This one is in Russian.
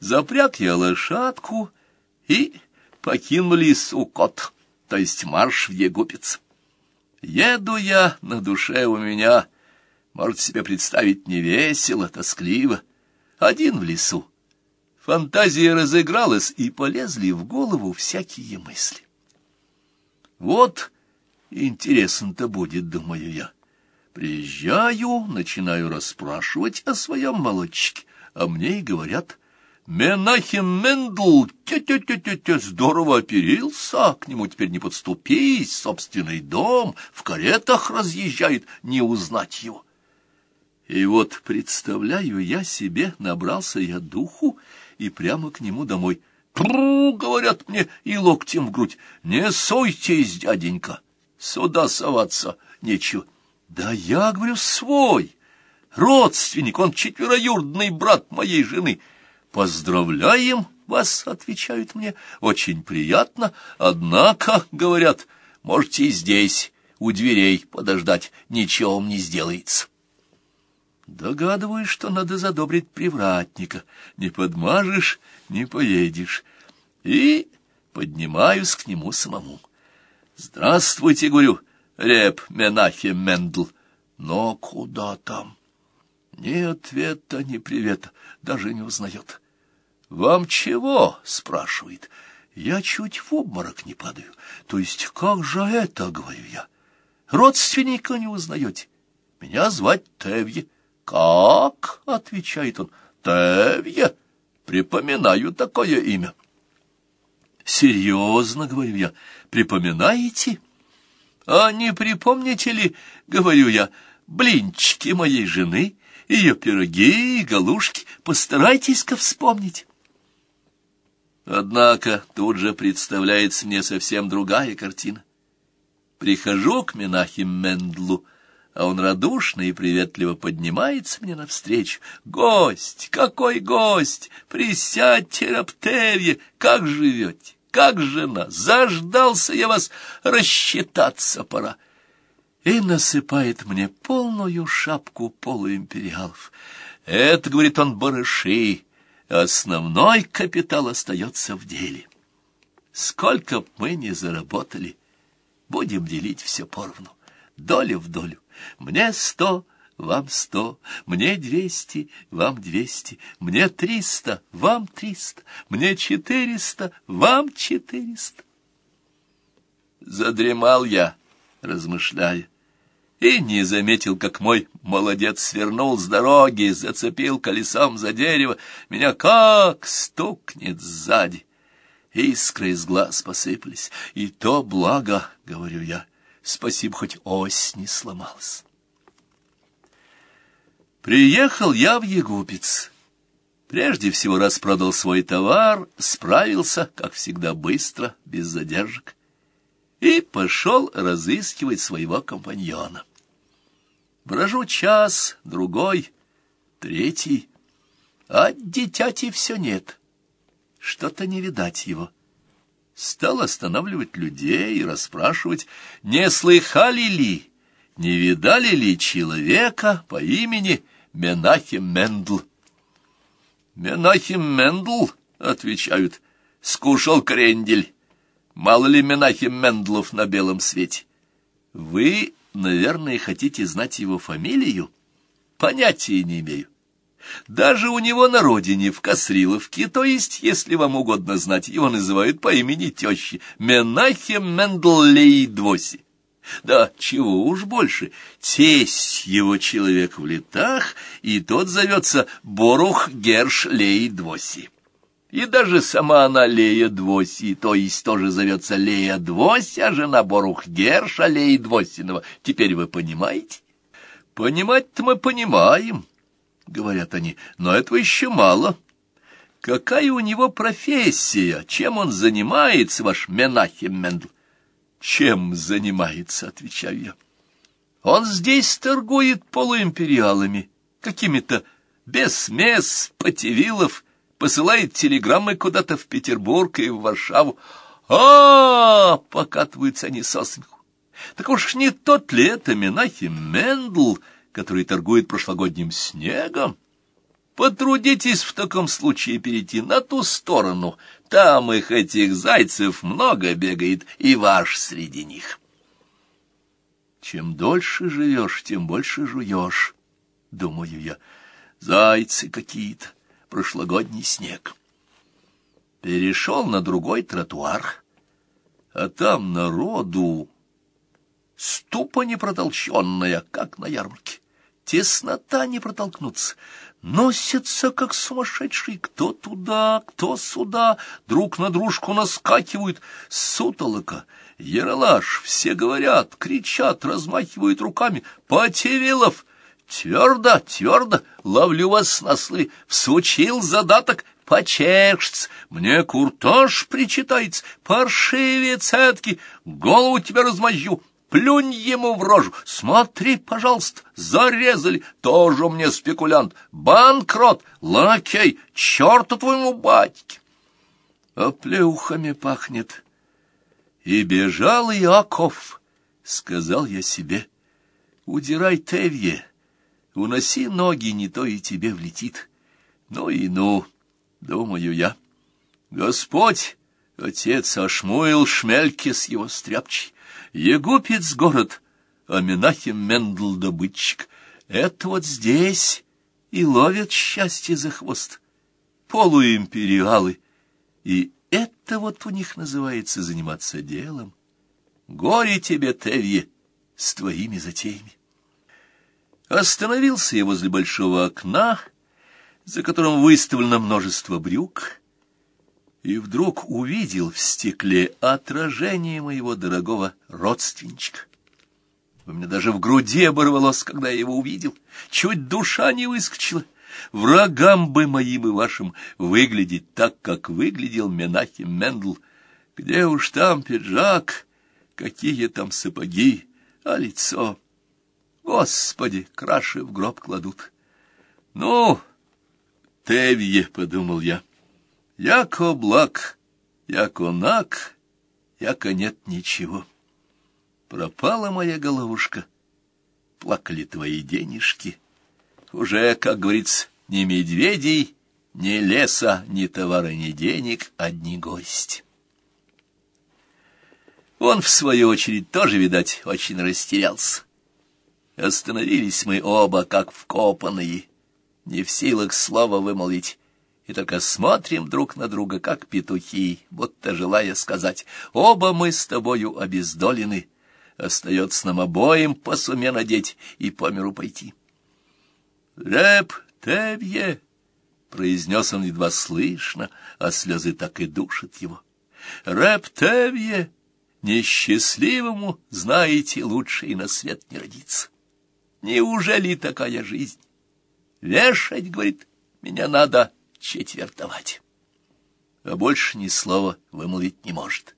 запряг я лошадку и покинули Сукот, то есть марш в Егупец. Еду я, на душе у меня, можете себе представить, невесело, тоскливо, один в лесу. Фантазия разыгралась, и полезли в голову всякие мысли. Вот интересно-то будет, думаю я. Приезжаю, начинаю расспрашивать о своем молодчике, а мне и говорят, Менахим Мендл, тя-тя-тя-тя, здорово оперился, к нему теперь не подступись, собственный дом, в каретах разъезжает, не узнать его. И вот, представляю я себе, набрался я духу и прямо к нему домой. «Пру!» — говорят мне и локтем в грудь. «Не сойтесь, дяденька, сюда соваться нечего». Да я, говорю, свой, родственник, он четвероюродный брат моей жены. Поздравляем вас, отвечают мне, очень приятно, однако, говорят, можете здесь, у дверей подождать, ничего вам не сделается. Догадываюсь, что надо задобрить привратника. Не подмажешь, не поедешь. И поднимаюсь к нему самому. «Здравствуйте, — говорю, Реп Менахем Мендл. Но куда там? Ни ответа, ни привета, даже не узнает. «Вам чего?» — спрашивает. Я чуть в обморок не падаю. То есть как же это, говорю я? Родственника не узнаете? Меня звать Тевье. «Как?» — отвечает он. «Тевье. Припоминаю такое имя». «Серьезно, — говорю я, — припоминаете?» А не припомните ли, говорю я, блинчики моей жены, ее пироги и галушки, постарайтесь-ка вспомнить. Однако тут же представляется мне совсем другая картина. Прихожу к Менахим Мендлу, а он радушно и приветливо поднимается мне навстречу. «Гость! Какой гость! Присядьте, Раптевье! Как живете?» как жена, заждался я вас, рассчитаться пора. И насыпает мне полную шапку полуимпериалов. Это, говорит он, барыши, основной капитал остается в деле. Сколько б мы не заработали, будем делить все поровну, долю в долю. Мне сто, вам сто, мне двести, вам двести, мне триста, вам триста, мне четыреста, вам четыреста. Задремал я, размышляя, и не заметил, как мой молодец свернул с дороги, зацепил колесом за дерево, меня как стукнет сзади. Искры из глаз посыпались, и то благо, — говорю я, — спасибо, хоть ось не сломалась. Приехал я в Егупец. Прежде всего распродал свой товар, справился, как всегда, быстро, без задержек, и пошел разыскивать своего компаньона. Брожу час, другой, третий, а дитяти все нет. Что-то не видать его. Стал останавливать людей и расспрашивать, не слыхали ли, не видали ли человека по имени Менахим Мендл. Менахим Мендл, отвечают, скушал крендель. Мало ли Менахим Мендлов на белом свете. Вы, наверное, хотите знать его фамилию? Понятия не имею. Даже у него на родине, в Касриловке, то есть, если вам угодно знать, его называют по имени тещи Менахем Мендл Лейдвоси. Да, чего уж больше, тесть его человек в летах, и тот зовется Борух Герш Лей Двоси. И даже сама она Лея Двоси, то есть тоже зовется Лея Двоси, а жена Борух Герша Лей Двосиного. Теперь вы понимаете? Понимать-то мы понимаем, говорят они, но этого еще мало. Какая у него профессия, чем он занимается, ваш Менахем Мендл? чем занимается, отвечаю я. Он здесь торгует полуимпериалами, какими-то без мес, потевилов, посылает телеграммы куда-то в Петербург и в Варшаву. а, -а, -а покатываются они со смеху. Так уж не тот ли это Менахим Мендл, который торгует прошлогодним снегом? Потрудитесь в таком случае перейти на ту сторону. Там их, этих зайцев, много бегает, и ваш среди них. Чем дольше живешь, тем больше жуешь, — думаю я. Зайцы какие-то, прошлогодний снег. Перешел на другой тротуар, а там народу ступа непротолченная, как на ярмарке. Теснота не протолкнуться. Носятся, как сумасшедшие, кто туда, кто сюда, друг на дружку наскакивают. Сутолока, яролаж, все говорят, кричат, размахивают руками. Потевилов! Твердо, твердо, ловлю вас на слове, всучил задаток, почешется, мне куртаж причитается, паршивец эдки, голову тебя размозжу, Плюнь ему в рожу. Смотри, пожалуйста, зарезали. Тоже мне спекулянт. Банкрот, лакей, черту твоему батьке. Оплеухами пахнет. И бежал Яков, сказал я себе. Удирай, Тевье, уноси ноги, не то и тебе влетит. Ну и ну, думаю я. Господь, отец Ашмуил Шмельке с его стряпчей, Егупец город, а Менахим Мендл добытчик. Это вот здесь и ловят счастье за хвост. Полуимпериалы. И это вот у них называется заниматься делом. Горе тебе, Тевье, с твоими затеями. Остановился я возле большого окна, за которым выставлено множество брюк, и вдруг увидел в стекле отражение моего дорогого родственничка. У меня даже в груди оборвалось, когда я его увидел. Чуть душа не выскочила. Врагам бы моим и вашим выглядеть так, как выглядел Менахим Мендл. Где уж там пиджак, какие там сапоги, а лицо... Господи, краши в гроб кладут. Ну, Тевье, — подумал я, — Яко благ, яко наг, яко нет ничего. Пропала моя головушка, плакали твои денежки. Уже, как говорится, ни медведей, ни леса, ни товара, ни денег, одни гости. Он, в свою очередь, тоже, видать, очень растерялся. Остановились мы оба, как вкопанные, не в силах слова вымолвить, и только смотрим друг на друга, как петухи, будто желая сказать, оба мы с тобою обездолены, остается нам обоим по суме надеть и по миру пойти. «Рэп Тевье!» — произнес он едва слышно, а слезы так и душат его. «Рэп Тевье! Несчастливому, знаете, лучше и на свет не родиться. Неужели такая жизнь? Вешать, — говорит, — меня надо четвертовать. А больше ни слова вымолвить не может.